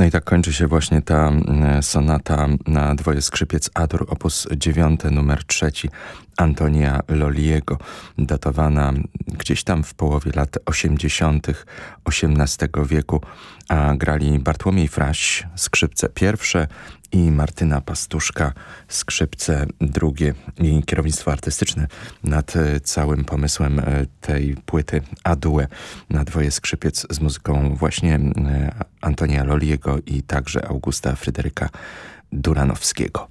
No i tak kończy się właśnie ta mm, sonata na dwoje skrzypiec Adur op. 9 numer 3 Antonia Loliego, datowana gdzieś tam w połowie lat 80. XVIII wieku, a grali Bartłomiej Fraś, skrzypce pierwsze i Martyna Pastuszka, skrzypce drugie i kierownictwo artystyczne nad e, całym pomysłem e, tej płyty Adue na dwoje skrzypiec z muzyką właśnie e, Antonia Loliego i także Augusta Fryderyka Duranowskiego.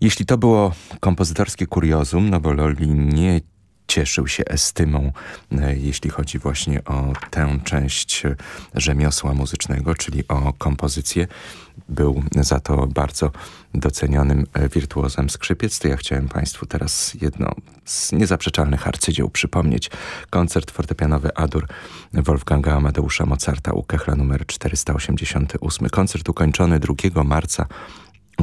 Jeśli to było kompozytorskie kuriozum, no bo Loli nie cieszył się estymą, e, jeśli chodzi właśnie o tę część rzemiosła muzycznego, czyli o kompozycję. Był za to bardzo docenionym e, wirtuozem skrzypiec. To ja chciałem Państwu teraz jedno z niezaprzeczalnych arcydzieł przypomnieć. Koncert fortepianowy Adur Wolfganga Amadeusza Mozarta u Kechla numer 488. Koncert ukończony 2 marca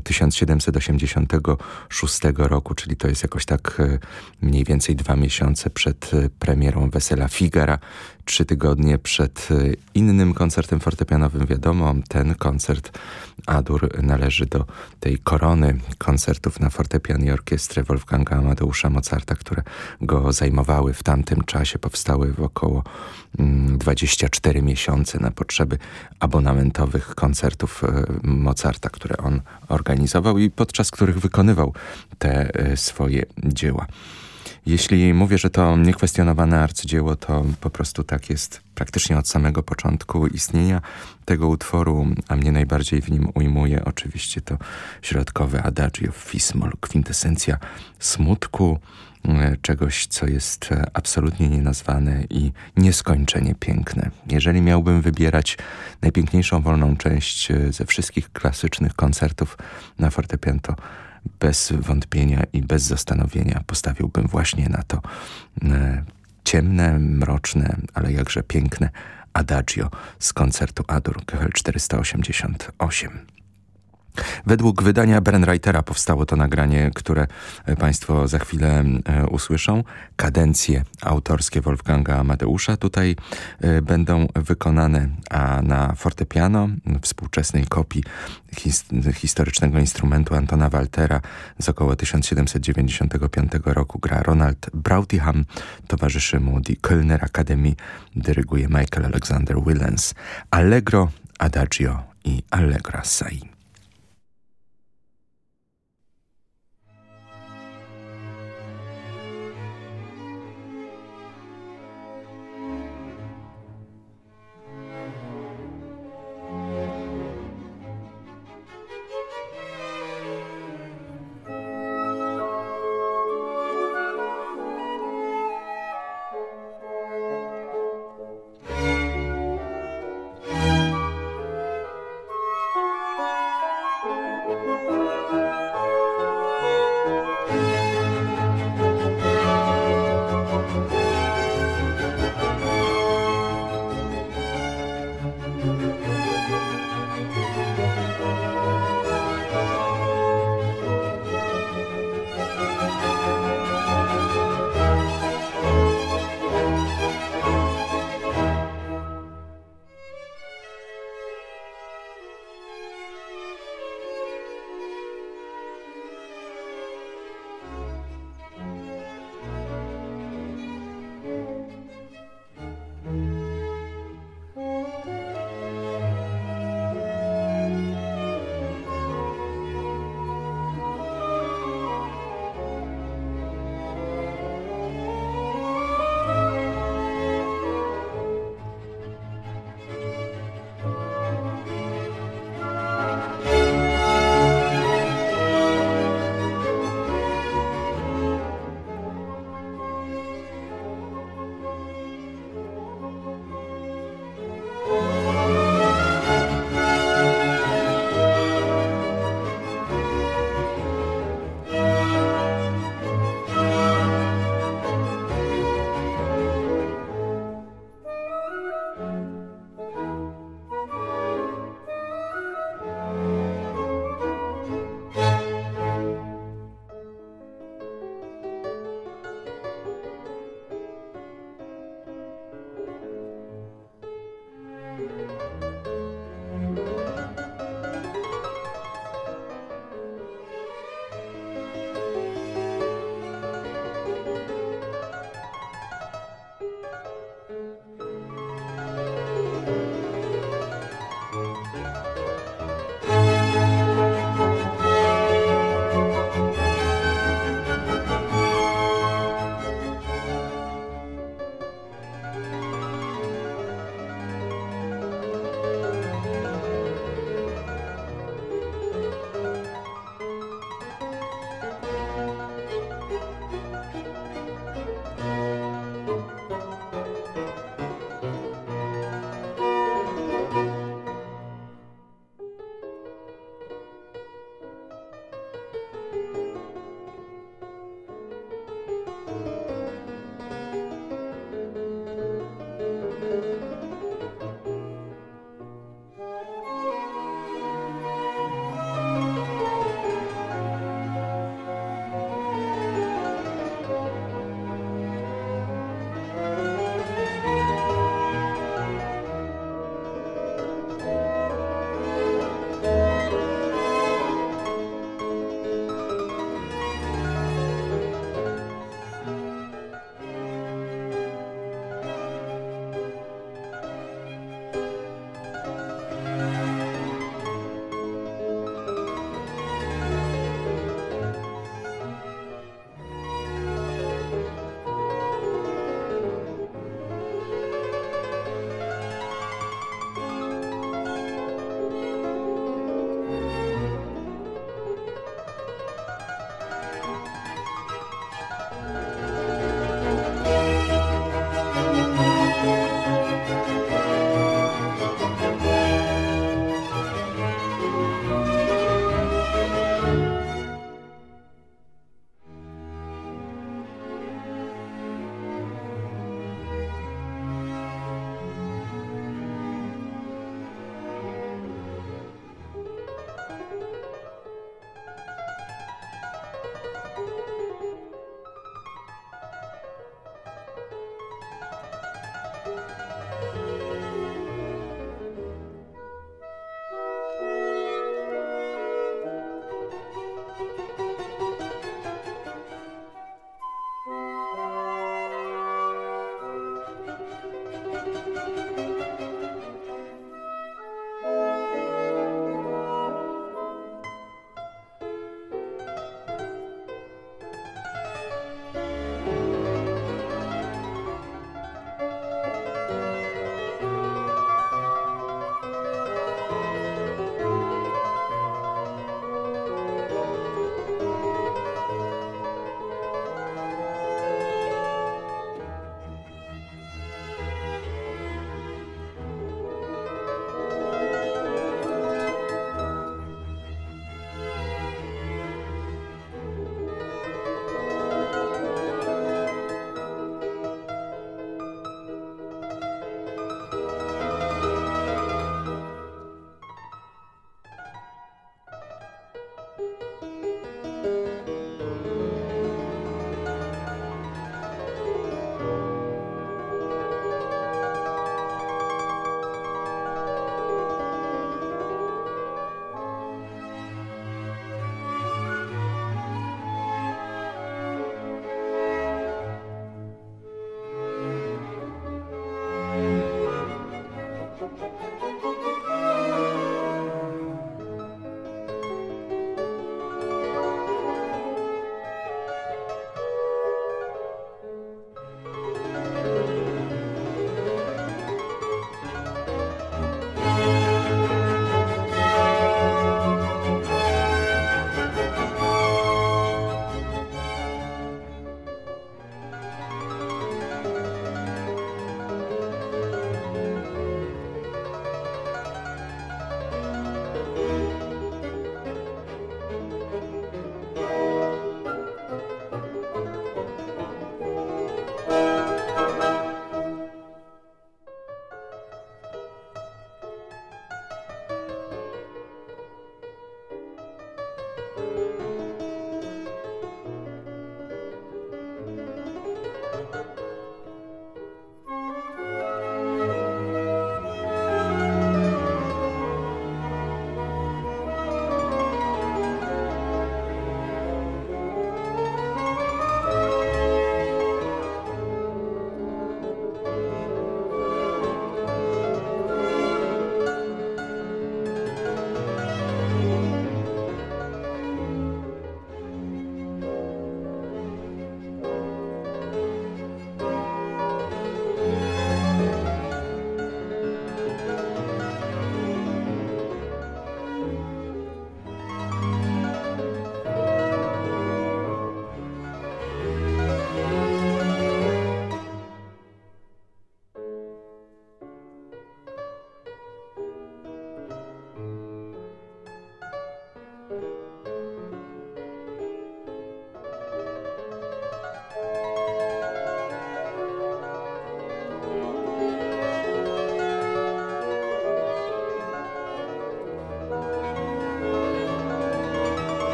1786 roku, czyli to jest jakoś tak e, mniej więcej dwa miesiące przed e, premierą Wesela Figara, trzy tygodnie przed e, innym koncertem fortepianowym. Wiadomo, ten koncert Adur należy do tej korony koncertów na fortepian i orkiestrę Wolfganga Amadeusza Mozarta, które go zajmowały w tamtym czasie. Powstały w około 24 mm, miesiące na potrzeby abonamentowych koncertów Mozarta, które on organizował i podczas których wykonywał te e, swoje dzieła. Jeśli mówię, że to niekwestionowane arcydzieło, to po prostu tak jest praktycznie od samego początku istnienia tego utworu, a mnie najbardziej w nim ujmuje oczywiście to środkowe adagio fismol, kwintesencja smutku, e, czegoś, co jest e, absolutnie nienazwane i nieskończenie piękne. Jeżeli miałbym wybierać najpiękniejszą wolną część e, ze wszystkich klasycznych koncertów na fortepian, to bez wątpienia i bez zastanowienia postawiłbym właśnie na to ciemne, mroczne, ale jakże piękne adagio z koncertu Adur KHL 488. Według wydania Brenreitera powstało to nagranie, które e, Państwo za chwilę e, usłyszą. Kadencje autorskie Wolfganga Amadeusza tutaj e, będą wykonane, a na fortepiano współczesnej kopii his historycznego instrumentu Antona Waltera z około 1795 roku gra Ronald Brautiham, towarzyszy mu Die Kölner Academy, dyryguje Michael Alexander Willens, Allegro, Adagio i Allegro Assai.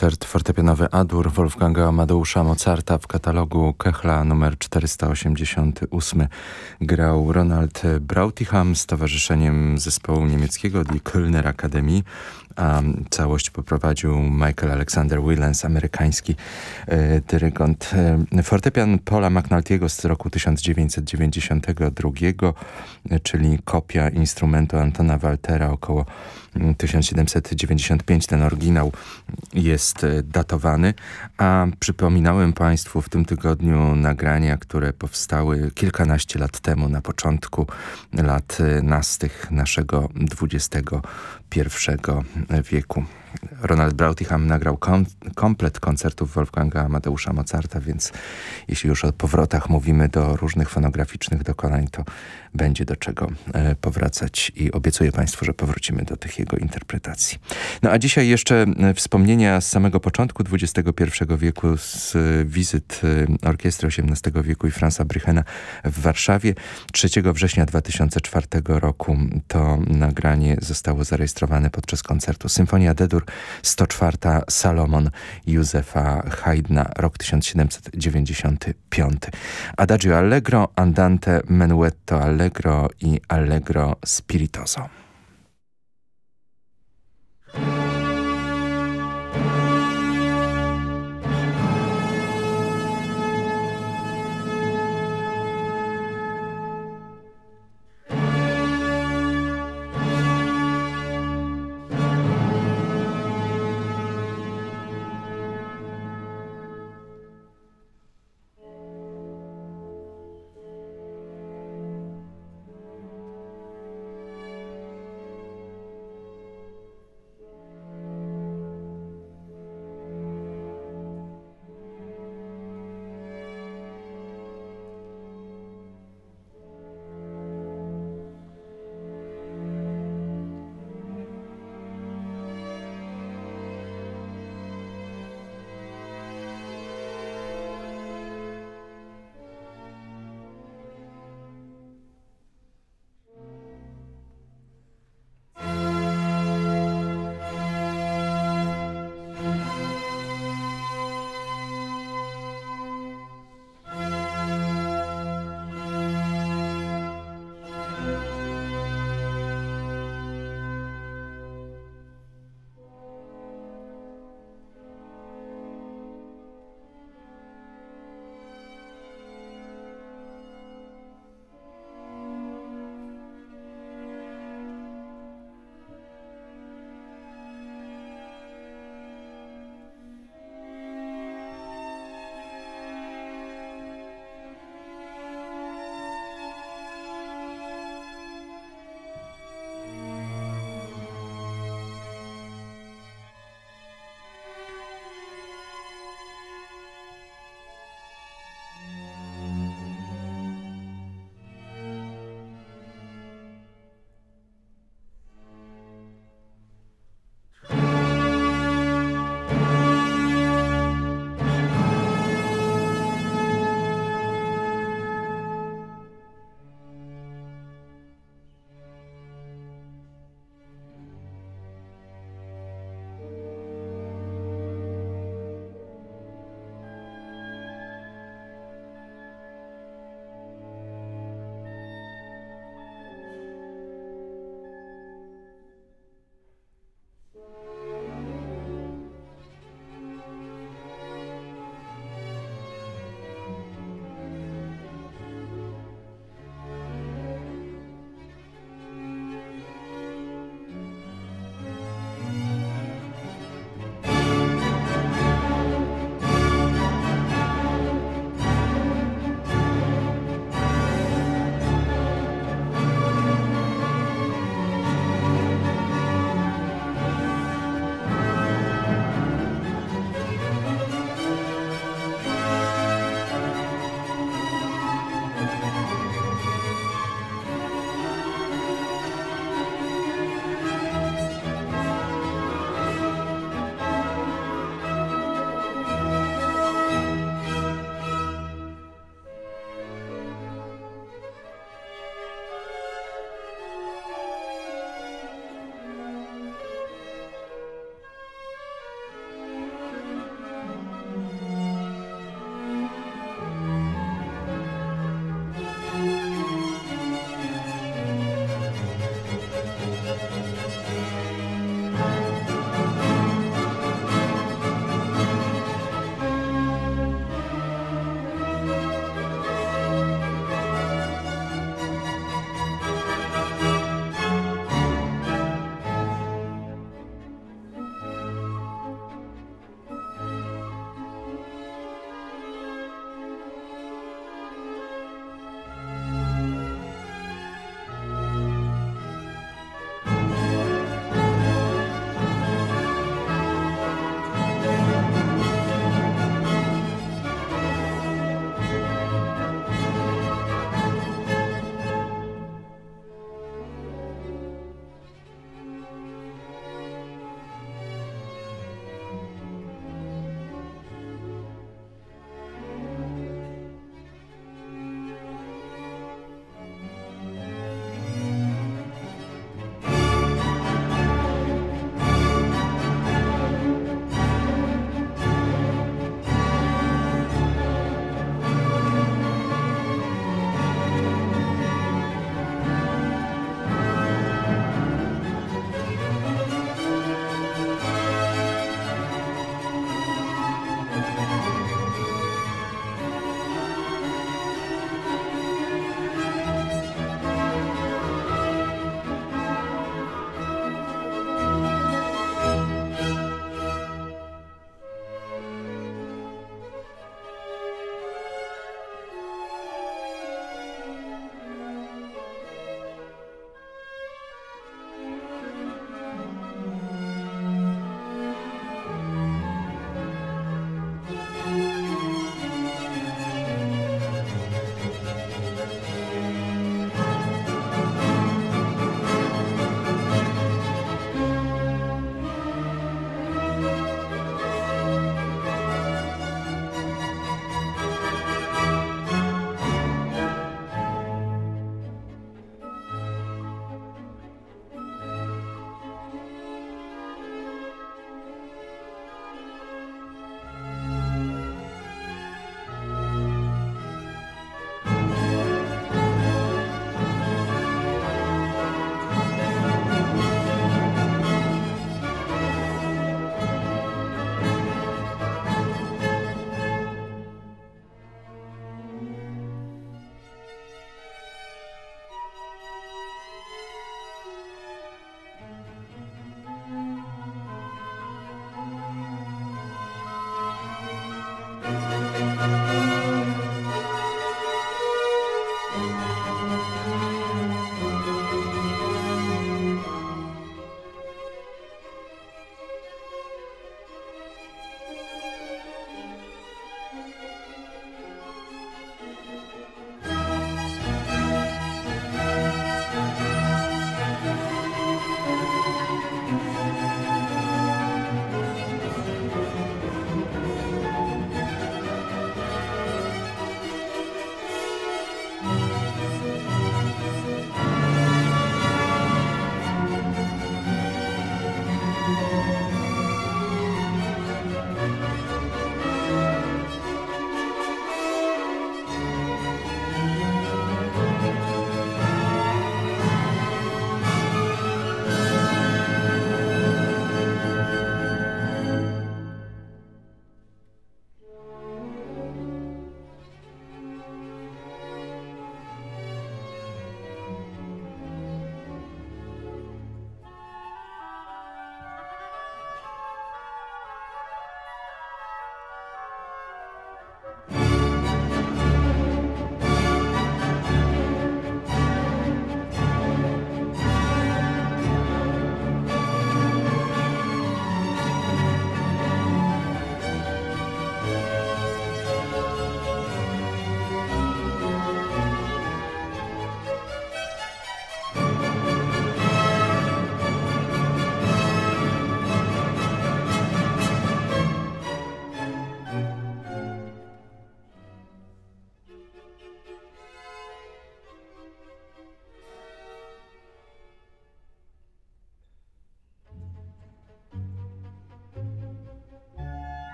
Koncert fortepianowy Adur Wolfganga Amadeusza Mozarta w katalogu Kechla numer 488 grał Ronald Brauticham z towarzyszeniem zespołu niemieckiego Die Kölner Akademii a całość poprowadził Michael Alexander Willens, amerykański e, dyrygent. E, fortepian Paula McNulty'ego z roku 1992, e, czyli kopia instrumentu Antona Waltera około 1795 ten oryginał jest e, datowany, a przypominałem Państwu w tym tygodniu nagrania, które powstały kilkanaście lat temu, na początku lat nastych naszego XXI wieku. Ronald Brautigam nagrał kom komplet koncertów Wolfganga Amadeusza Mozarta, więc jeśli już o powrotach mówimy do różnych fonograficznych dokonań, to będzie do czego e, powracać i obiecuję Państwu, że powrócimy do tych jego interpretacji. No a dzisiaj jeszcze e, wspomnienia z samego początku XXI wieku z wizyt e, Orkiestry XVIII wieku i Franza Brychena w Warszawie. 3 września 2004 roku to nagranie zostało zarejestrowane podczas koncertu Symfonia D-dur 104 Salomon Józefa Haydna, rok 1795. Adagio Allegro, Andante Menuetto Allegro i Allegro Spiritoso.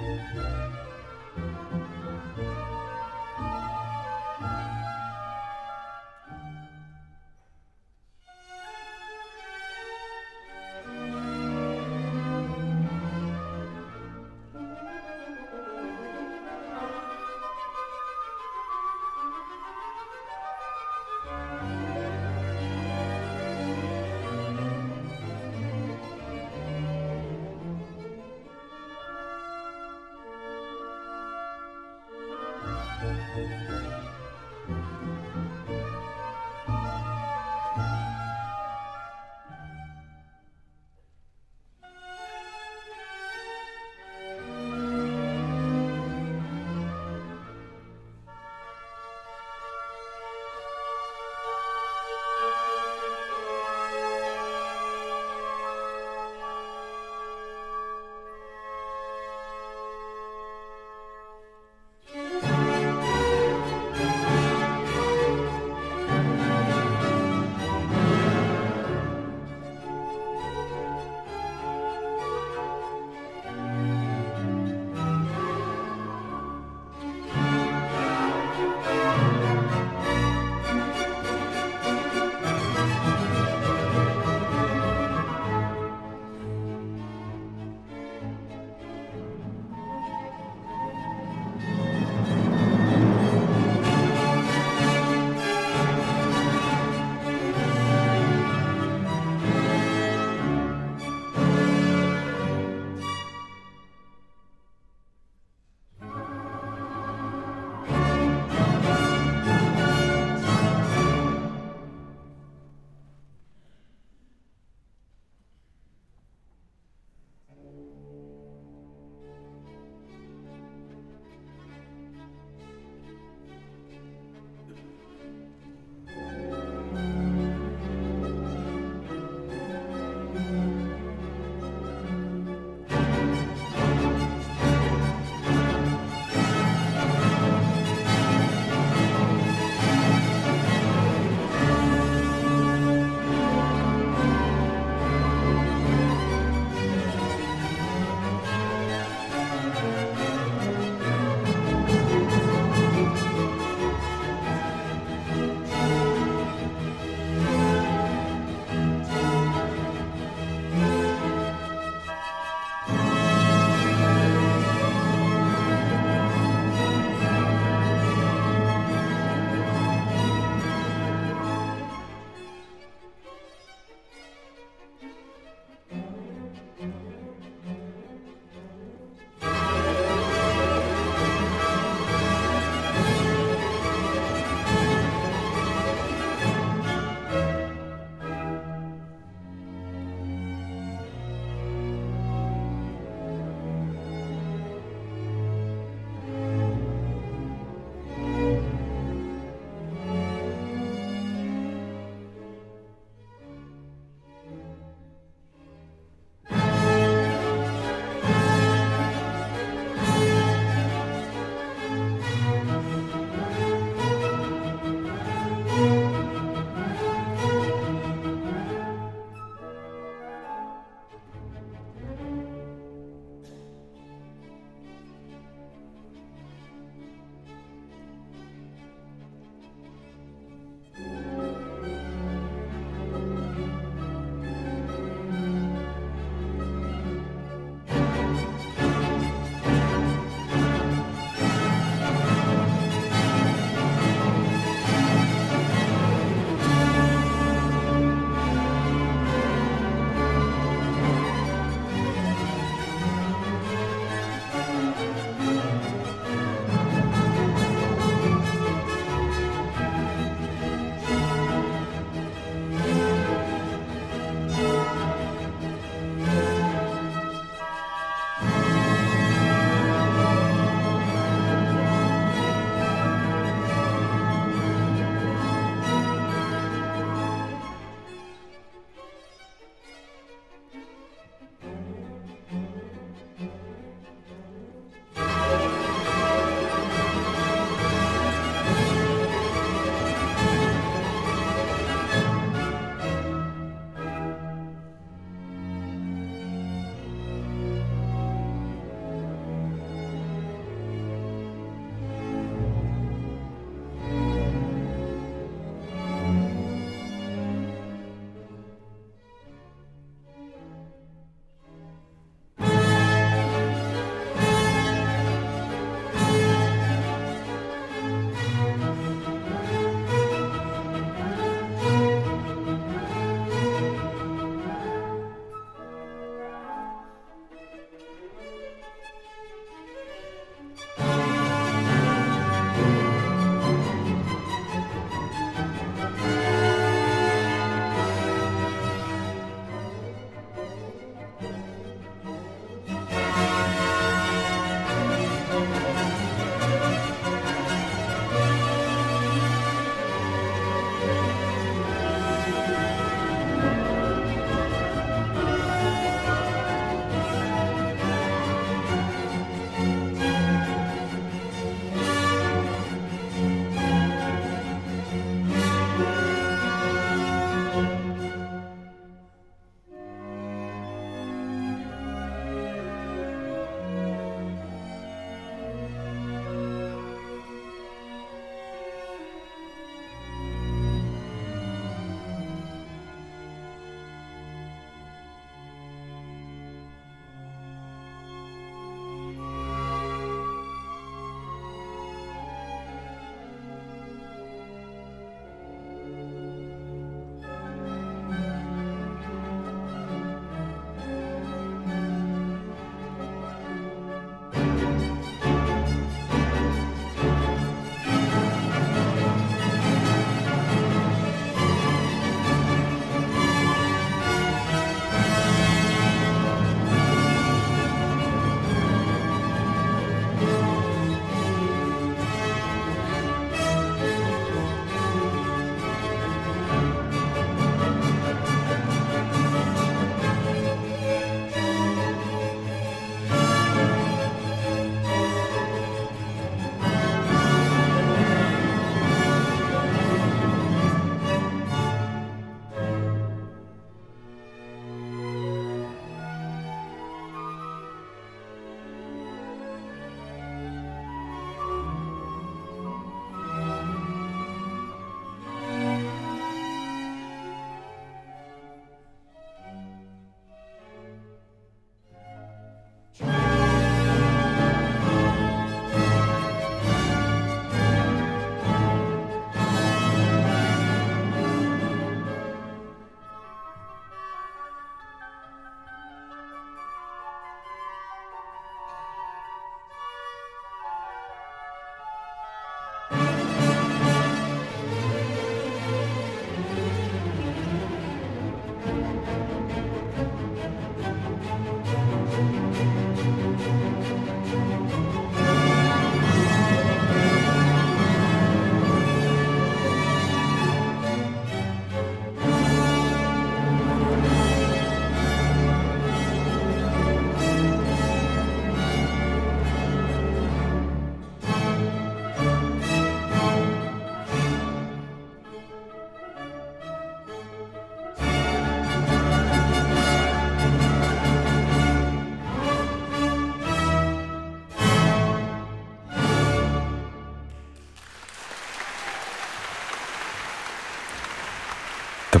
Thank you.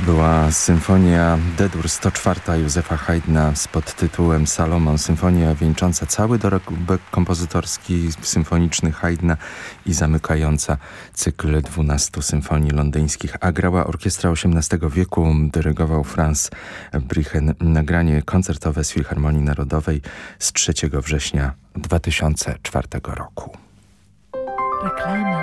Była symfonia D-dur 104 Józefa Haydna z podtytułem Salomon. Symfonia wieńcząca cały dorobek kompozytorski symfoniczny Haydna i zamykająca cykl 12 symfonii londyńskich. A grała orkiestra XVIII wieku, dyrygował Franz Brichen. Nagranie koncertowe z Filharmonii Narodowej z 3 września 2004 roku. Reklama.